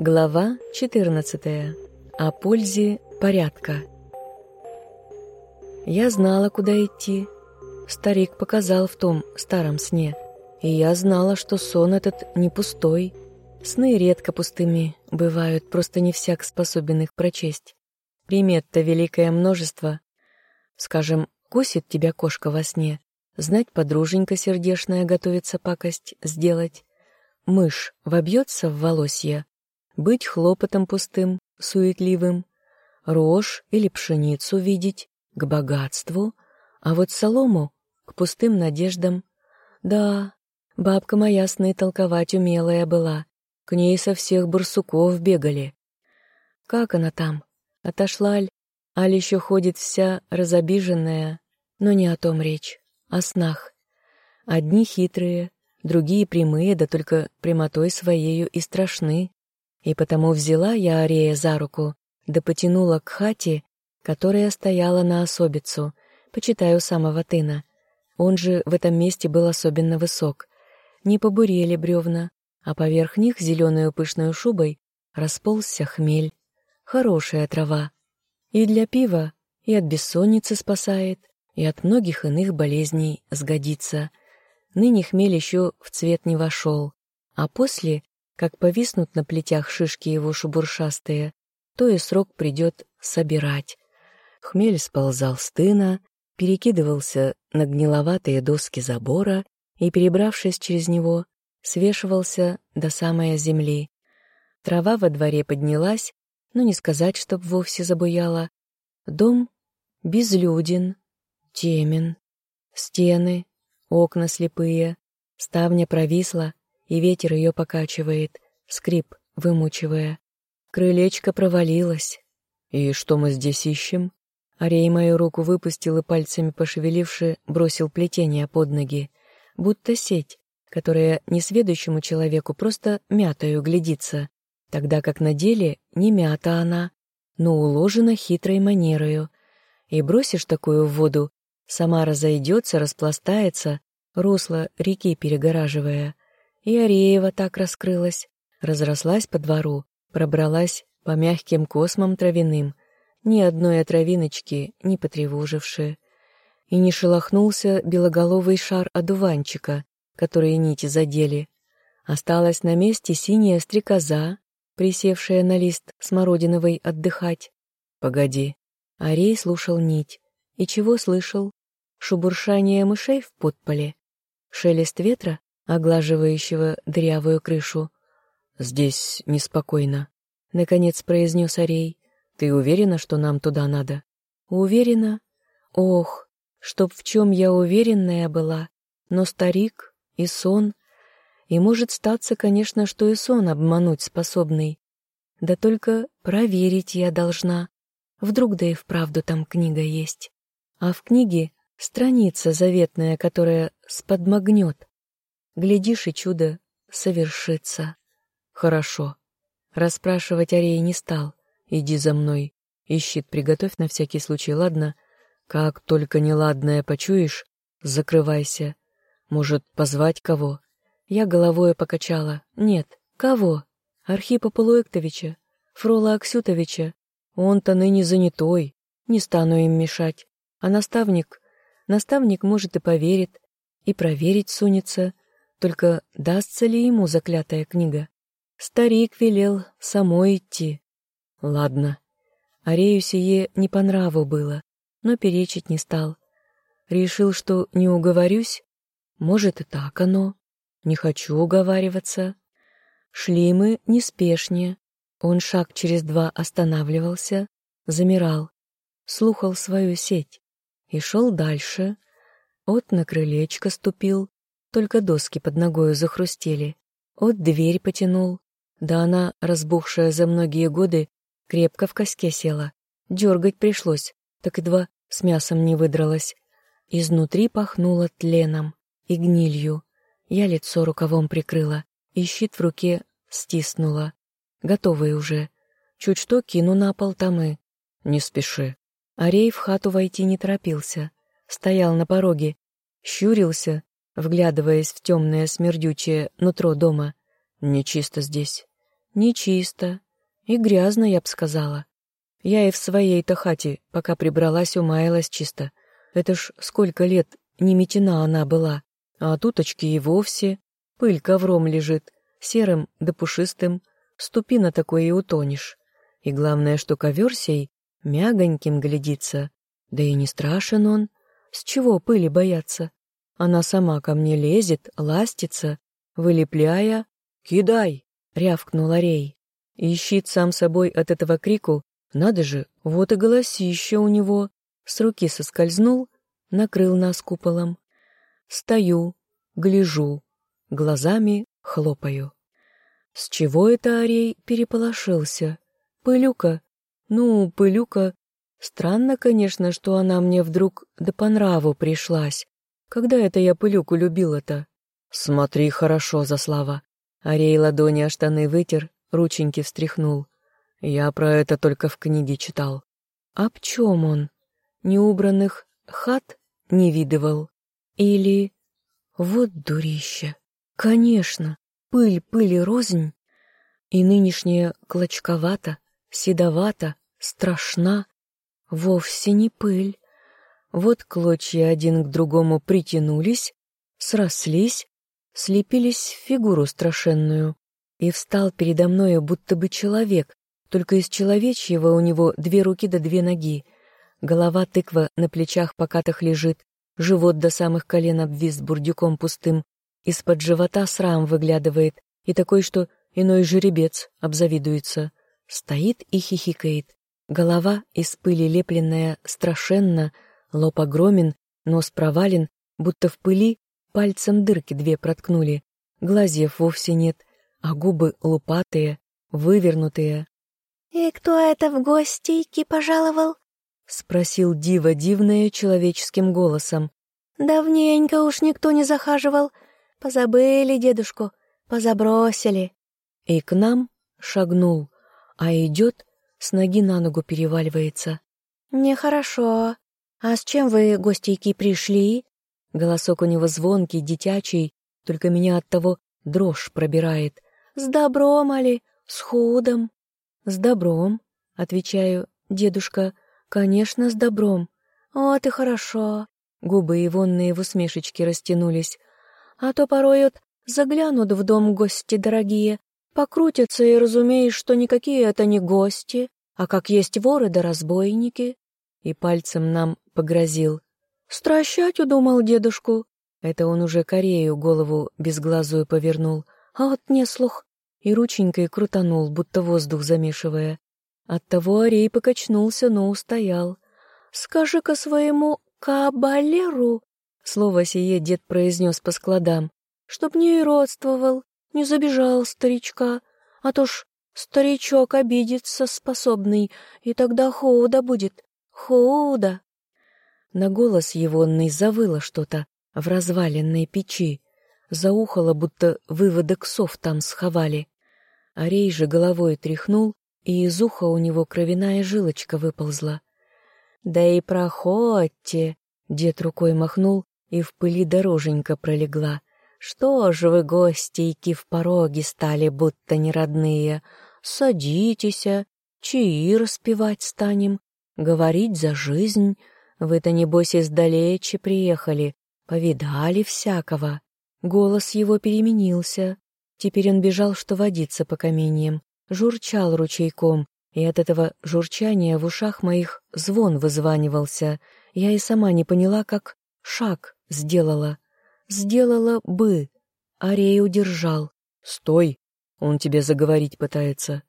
Глава 14. О пользе порядка. Я знала, куда идти. Старик показал в том старом сне. И я знала, что сон этот не пустой. Сны редко пустыми бывают, просто не всяк способен их прочесть. Примет-то великое множество. Скажем, косит тебя кошка во сне, знать подруженька сердешная готовится пакость сделать. Мышь вобьется в волосья, быть хлопотом пустым, суетливым, рожь или пшеницу видеть к богатству, а вот солому к пустым надеждам. Да, бабка моя сны толковать умелая была, к ней со всех барсуков бегали. Как она там? Отошла ль? Аль еще ходит вся разобиженная, но не о том речь, о снах. Одни хитрые, другие прямые, да только прямотой своею и страшны. И потому взяла я Арея за руку, да потянула к хате, которая стояла на особицу, почитаю самого тына. Он же в этом месте был особенно высок. Не побурели бревна, а поверх них зеленую пышную шубой расползся хмель. Хорошая трава. И для пива, и от бессонницы спасает, и от многих иных болезней сгодится. Ныне хмель еще в цвет не вошел, а после как повиснут на плетях шишки его шубуршастые, то и срок придет собирать. Хмель сползал с тына, перекидывался на гниловатые доски забора и, перебравшись через него, свешивался до самой земли. Трава во дворе поднялась, но не сказать, чтоб вовсе забуяла. Дом безлюден, темен, стены, окна слепые, ставня провисла, и ветер ее покачивает, скрип вымучивая. Крылечко провалилось. «И что мы здесь ищем?» Арей мою руку выпустил и пальцами пошевеливши бросил плетение под ноги, будто сеть, которая несведущему человеку просто мятою глядится, тогда как на деле не мята она, но уложена хитрой манерою. И бросишь такую в воду, сама разойдется, распластается, русло реки перегораживая. И Ареева так раскрылась, разрослась по двору, пробралась по мягким космам травяным, ни одной отравиночки не потревоживши. И не шелохнулся белоголовый шар одуванчика, которые нити задели. Осталась на месте синяя стрекоза, присевшая на лист смородиновой отдыхать. «Погоди». Арей слушал нить. И чего слышал? Шубуршание мышей в подполе? Шелест ветра оглаживающего дырявую крышу. «Здесь неспокойно», — наконец произнес Арей. «Ты уверена, что нам туда надо?» «Уверена? Ох, чтоб в чем я уверенная была. Но старик и сон. И может статься, конечно, что и сон обмануть способный. Да только проверить я должна. Вдруг да и вправду там книга есть. А в книге страница заветная, которая сподмогнет. Глядишь, и чудо совершится. Хорошо. Расспрашивать Арей не стал. Иди за мной. И щит приготовь на всякий случай, ладно? Как только неладное почуешь, закрывайся. Может, позвать кого? Я головой покачала. Нет, кого? Архипа Полуэктовича, Фрола Аксютовича. Он-то ныне занятой, не стану им мешать. А наставник... Наставник, может, и поверит, и проверить сунется, только дастся ли ему заклятая книга? Старик велел самой идти. Ладно. Арею сие не по нраву было, но перечить не стал. Решил, что не уговорюсь? Может, и так оно. Не хочу уговариваться. Шли мы неспешнее. Он шаг через два останавливался, замирал, слухал свою сеть и шел дальше. От на крылечко ступил, только доски под ногою захрустели. От дверь потянул. Да она, разбухшая за многие годы, крепко в коске села. Дергать пришлось, так едва с мясом не выдралась. Изнутри пахнуло тленом и гнилью. Я лицо рукавом прикрыла и щит в руке стиснула. Готовый уже. Чуть что кину на пол тамы. Не спеши. Арей в хату войти не торопился. Стоял на пороге, щурился, вглядываясь в темное смердючее нутро дома. «Нечисто здесь». Нечисто. И грязно, я б сказала. Я и в своей-то хате, пока прибралась, умаялась чисто. Это ж сколько лет не метена она была. А тут очки и вовсе. Пыль ковром лежит, серым да пушистым. Ступи на такое и утонешь. И главное, что ковер сей мягоньким глядится. Да и не страшен он. С чего пыли бояться? Она сама ко мне лезет, ластится, вылепляя. «Кидай!» — рявкнул Арей. Ищит сам собой от этого крику. Надо же, вот и голосище у него. С руки соскользнул, накрыл нас куполом. Стою, гляжу, глазами хлопаю. С чего это Арей переполошился? Пылюка. Ну, пылюка. Странно, конечно, что она мне вдруг да по нраву пришлась. Когда это я пылюку любила-то? Смотри хорошо, Заслава. Арей ладони о штаны вытер, рученьки встряхнул. Я про это только в книге читал. Об чем он? Неубранных хат не видывал? Или... Вот дурище. Конечно, пыль пыли рознь. И нынешняя клочковата, седовата, страшна. Вовсе не пыль. Вот клочья один к другому притянулись, срослись, слепились в фигуру страшенную, и встал передо мною будто бы человек, только из человечьего у него две руки да две ноги. Голова тыква на плечах покатых лежит, живот до самых колен обвис бурдюком пустым, из-под живота срам выглядывает, и такой, что иной жеребец обзавидуется. Стоит и хихикает. Голова из пыли лепленная страшенно, лоб огромен, нос провален, будто в пыли пальцем дырки две проткнули. Глазьев вовсе нет, а губы лупатые, вывернутые. «И кто это в гостейки пожаловал?» — спросил Дива дивное человеческим голосом. «Давненько уж никто не захаживал. Позабыли дедушку, позабросили». И к нам шагнул, а идет, с ноги на ногу переваливается. «Нехорошо. А с чем вы, гостейки, пришли?» Голосок у него звонкий, детячий, только меня от того дрожь пробирает. «С добром, али? С худом?» «С добром», — отвечаю, дедушка, — «конечно, с добром». «Вот и хорошо». Губы Ивонные в усмешечке растянулись. «А то порой вот заглянут в дом гости дорогие, покрутятся и разумеешь, что никакие это не гости, а как есть воры да разбойники». И пальцем нам погрозил. «Стращать удумал дедушку». Это он уже Корею голову безглазую повернул. А вот не слух и рученькой крутанул, будто воздух замешивая. Оттого Арей покачнулся, но устоял. «Скажи-ка своему кабалеру!» Слово сие дед произнес по складам. «Чтоб не родствовал, не забежал старичка, а то ж старичок обидится способный, и тогда худо будет, худо!» На голос егонный завыло что-то в разваленной печи заухало, будто выводок сов там сховали. Арей же головой тряхнул, и из уха у него кровяная жилочка выползла. «Да и проходьте!» — дед рукой махнул, и в пыли дороженька пролегла. «Что же вы, гостейки, в пороге стали, будто не родные? Садитесь, чаи распевать станем, говорить за жизнь. Вы-то, небось, издалече приехали, повидали всякого». Голос его переменился. Теперь он бежал, что водиться по каменьям, журчал ручейком, и от этого журчания в ушах моих звон вызванивался. Я и сама не поняла, как шаг сделала. Сделала бы. Арей удержал. «Стой! Он тебе заговорить пытается».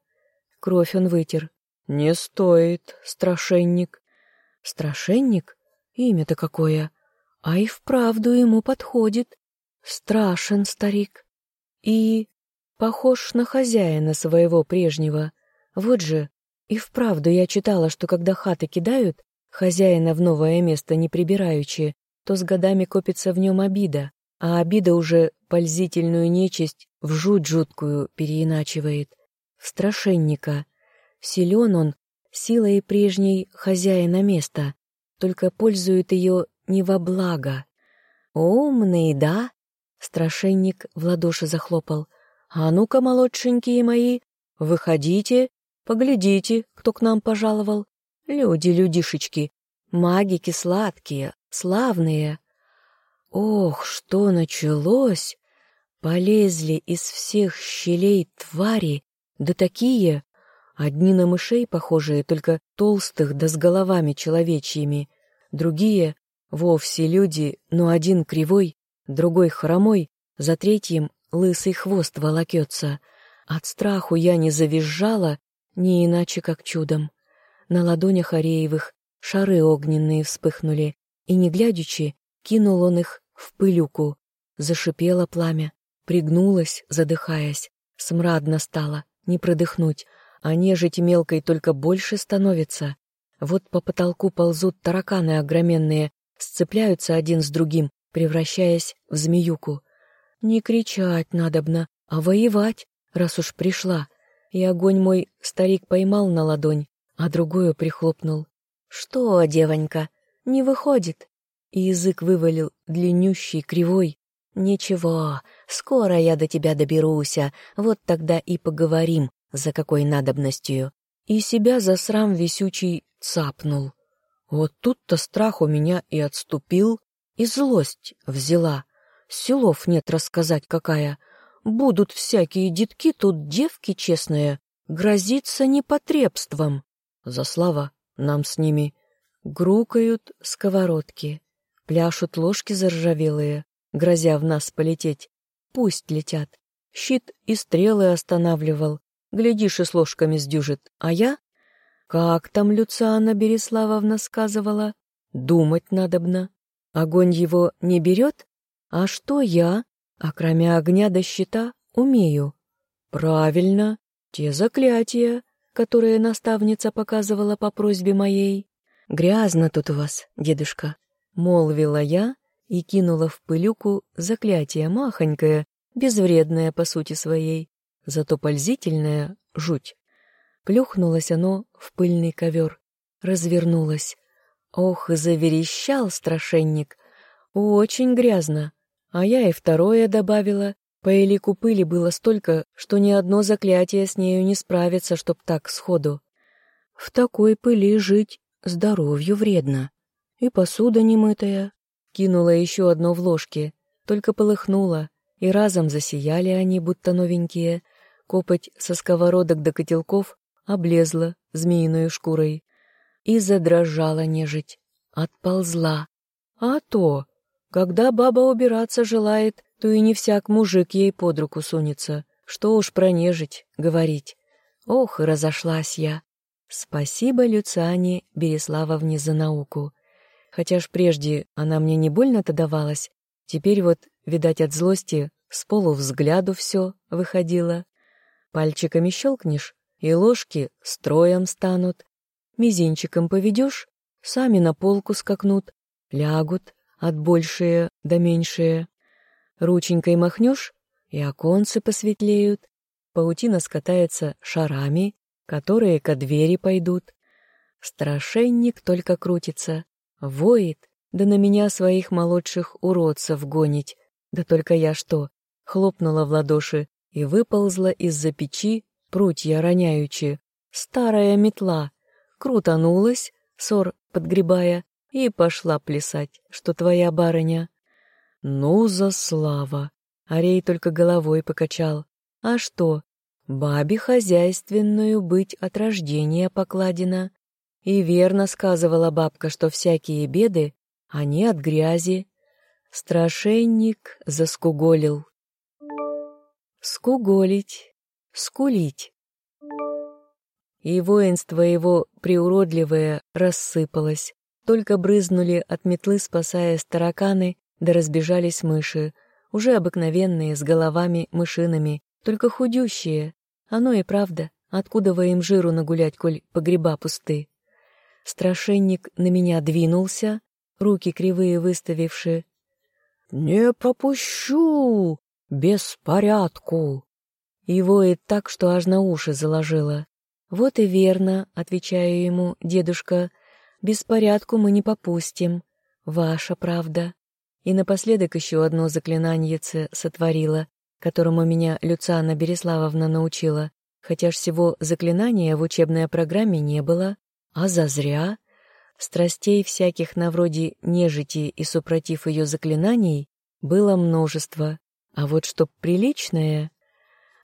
Кровь он вытер. «Не стоит, страшенник». «Страшенник? Имя-то какое? А и вправду ему подходит. Страшен старик. И похож на хозяина своего прежнего. Вот же, и вправду я читала, что когда хаты кидают, хозяина в новое место не прибираючи, то с годами копится в нем обида, а обида уже пользительную нечисть в жуть жуткую переиначивает, в страшенника. Силен он силой прежней хозяина места, только пользует ее не во благо. Умный, да? Страшенник в ладоши захлопал. «А ну-ка, молодшенькие мои, Выходите, поглядите, кто к нам пожаловал. Люди, людишечки, магики сладкие, славные. Ох, что началось! Полезли из всех щелей твари, да такие, одни на мышей похожие, только толстых да с головами человечьими, другие — вовсе люди, но один кривой, другой хромой, за третьим лысый хвост волокется. От страху я не завизжала, не иначе как чудом. На ладонях Ареевых шары огненные вспыхнули, и, не глядячи, кинул он их в пылюку. Зашипело пламя, пригнулась, задыхаясь. Смрадно стало, не продыхнуть, а нежить мелкой только больше становится. Вот по потолку ползут тараканы огроменные, сцепляются один с другим, превращаясь в змеюку. Не кричать надобно, а воевать, раз уж пришла. И огонь мой старик поймал на ладонь, а другую прихлопнул. «Что, девонька, не выходит?» И язык вывалил, длиннющий, кривой. «Ничего, скоро я до тебя доберуся, вот тогда и поговорим, за какой надобностью». И себя за срам висючий цапнул. Вот тут-то страх у меня и отступил, и злость взяла. Силов нет рассказать какая. Будут всякие детки, тут девки честные, грозиться непотребством. За слава нам с ними. Грукают сковородки, пляшут ложки заржавелые, грозя в нас полететь. Пусть летят. Щит и стрелы останавливал. Глядишь, и с ложками сдюжит. А я? Как там Люциана Береславовна сказывала? Думать надобно. Огонь его не берет? А что я, а кроме огня до щита, умею? Правильно, те заклятия, которые наставница показывала по просьбе моей. Грязно тут у вас, дедушка, молвила я и кинула в пылюку заклятие махонькое, безвредное по сути своей, зато пользительное — жуть. Плюхнулось оно в пыльный ковер, развернулось. Ох, заверещал страшенник. Очень грязно. А я и второе добавила. По элику пыли было столько, что ни одно заклятие с нею не справится, чтоб так сходу. В такой пыли жить здоровью вредно. И посуда немытая. Кинула еще одно в ложке, только полыхнула, и разом засияли они, будто новенькие. Копоть со сковородок до котелков облезла змеиной шкурой. И задрожала нежить, отползла. А то, когда баба убираться желает, то и не всяк мужик ей под руку сунется. Что уж про нежить говорить. Ох, разошлась я. Спасибо Люциане Береславовне за науку. Хотя ж прежде она мне не больно-то давалась, теперь вот, видать, от злости с полу взгляду все выходило. Пальчиками щелкнешь, и ложки строем станут. Мизинчиком поведешь, сами на полку скакнут, лягут, от большие до меньшие. Рученькой махнешь, и оконцы посветлеют. Паутина скатается шарами, которые ко двери пойдут. Страшенник только крутится, воет, да на меня своих молодших уродцев гонить. Да только я что, хлопнула в ладоши и выползла из-за печи, прутья роняючи. Старая метла крутанулась, сор подгребая, и пошла плясать, что твоя барыня. Ну, за слава! Арей только головой покачал. А что? Бабе хозяйственную быть от рождения покладено. И верно сказывала бабка, что всякие беды, они от грязи. Страшенник заскуголил. Скуголить, скулить. И воинство его приуродливое рассыпалось, только брызнули от метлы, спасаясь тараканы, да разбежались мыши, уже обыкновенные, с головами мышиными, только худющие. Оно и правда, откуда во им жиру нагулять, коль погреба пусты. Страшенник на меня двинулся, руки кривые выставивши. «Не пропущу! Беспорядку!» И воет так, что аж на уши заложило. «Вот и верно», — отвечаю ему, дедушка, Беспорядку мы не попустим. Ваша правда. И напоследок еще одно заклинаньице сотворила, которому меня Люциана Береславовна научила. хотя ж всего заклинания в учебной программе не было, а зазря. Страстей всяких на вроде нежити и супротив ее заклинаний было множество, а вот что приличное,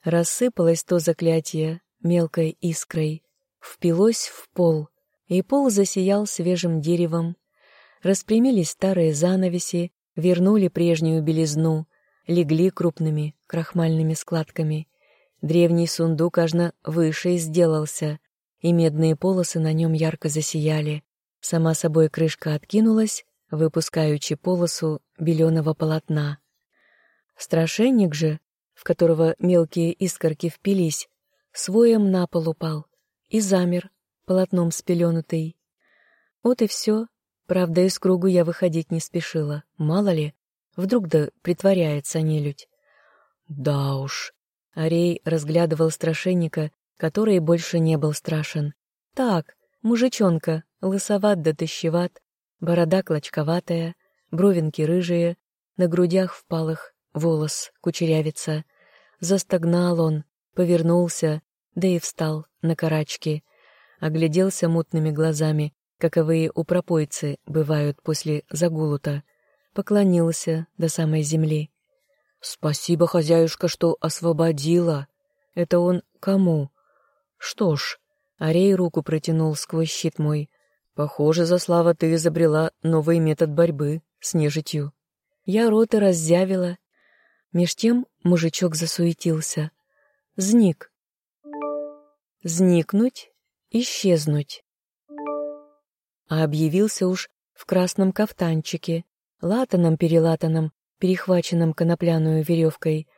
рассыпалось то заклятие мелкой искрой, впилось в пол, и пол засиял свежим деревом. Распрямились старые занавеси, вернули прежнюю белизну, легли крупными крахмальными складками. Древний сундук аж выше сделался, и медные полосы на нем ярко засияли. Сама собой крышка откинулась, выпускаючи полосу беленого полотна. Страшенник же, в которого мелкие искорки впились, своем на пол упал и замер, полотном спеленутый. Вот и все. Правда, из кругу я выходить не спешила. Мало ли, вдруг да притворяется нелюдь. Да уж. Арей разглядывал страшенника, который больше не был страшен. Так, мужичонка, лысоват да тыщеват, борода клочковатая, бровинки рыжие, на грудях впалых волос кучерявится. Застогнал он, повернулся, да и встал на карачки, огляделся мутными глазами, каковые у пропойцы бывают после загулута, поклонился до самой земли. «Спасибо, хозяюшка, что освободила. Это он кому?» «Что ж, Арей руку протянул сквозь щит мой. Похоже, за слава ты изобрела новый метод борьбы с нежитью. Я роты раззявила. Меж тем мужичок засуетился. Зник. Зникнуть, исчезнуть. А объявился уж в красном кафтанчике, латаном-перелатаном, перехваченном конопляную веревкой.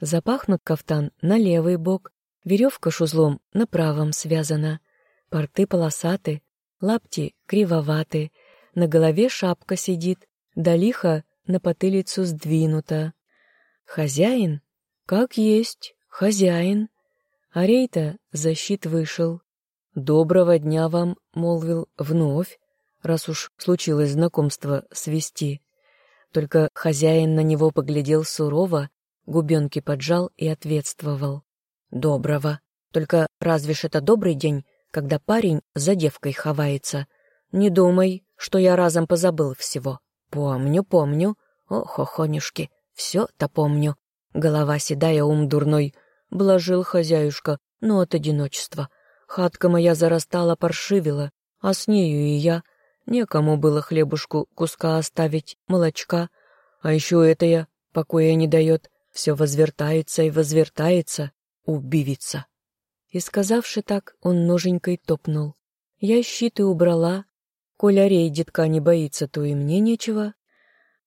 Запахнут кафтан на левый бок, веревка шузлом на правом связана. Порты полосаты, лапти кривоваты, на голове шапка сидит, да лихо на потылицу сдвинута. Хозяин? Как есть, хозяин. Арейта защит вышел. «Доброго дня вам», — молвил вновь, раз уж случилось знакомство свести. Только хозяин на него поглядел сурово, губенки поджал и ответствовал. «Доброго. Только разве ж это добрый день, когда парень за девкой ховается? Не думай, что я разом позабыл всего. Помню, помню. Ох, охонюшки, все-то помню. Голова седая, ум дурной. Блажил хозяюшка, но от одиночества. Хатка моя зарастала, паршивила, а с нею и я. Некому было хлебушку куска оставить, молочка. А еще это я покоя не дает. Все возвертается и возвертается. Убивица. И сказавши так, он ноженькой топнул. Я щиты убрала. Коля рей детка не боится, то и мне нечего.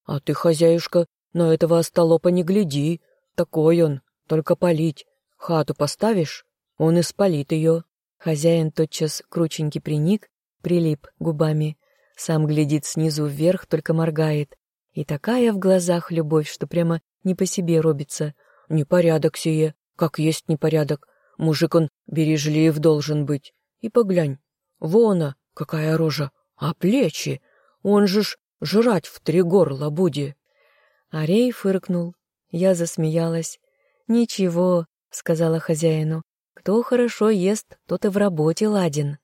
А ты, хозяюшка, на этого остолопа не гляди. Такой он, только полить. Хату поставишь, он и спалит ее. Хозяин тотчас крученький приник, прилип губами. Сам глядит снизу вверх, только моргает. И такая в глазах любовь, что прямо не по себе робится. Непорядок сие, как есть непорядок. Мужик он бережлив должен быть. И поглянь, вона, какая рожа, а плечи, он же ж жрать в три горла буди. Арей фыркнул. Я засмеялась. «Ничего, — сказала хозяину. «Кто хорошо ест, тот и в работе ладен.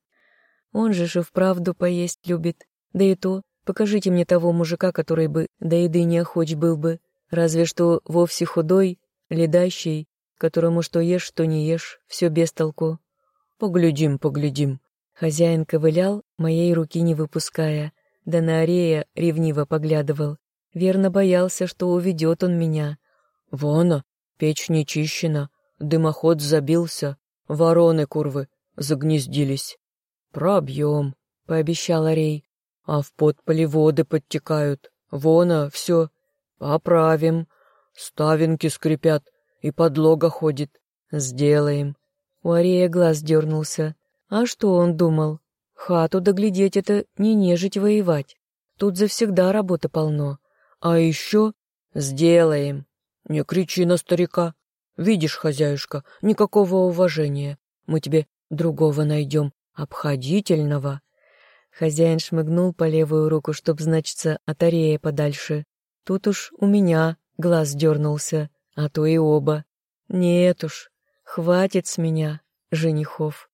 Он же же вправду поесть любит. Да и то, покажите мне того мужика, который бы до еды не охоч был бы. Разве что вовсе худой, ледащий, которому что ешь, что не ешь, все без толку. Поглядим, поглядим». Хозяин ковылял, моей руки не выпуская, да на Арея ревниво поглядывал. Верно боялся, что уведет он меня. «Вон, печь не чищена, Дымоход забился, вороны курвы загнездились. «Пробьем», — пообещал Арей, — «а в подполе воды подтекают. Вона, все, поправим. Ставинки скрипят, и подлога ходит. Сделаем». У Арея глаз дернулся. А что он думал? Хату доглядеть — это не нежить воевать. Тут завсегда работы полно. А еще сделаем. Не кричи на старика, Видишь, хозяюшка, никакого уважения. Мы тебе другого найдем, обходительного. Хозяин шмыгнул по левую руку, чтоб, значится, от Арея подальше. Тут уж у меня глаз дернулся, а то и оба. Нет уж, хватит с меня. женихов.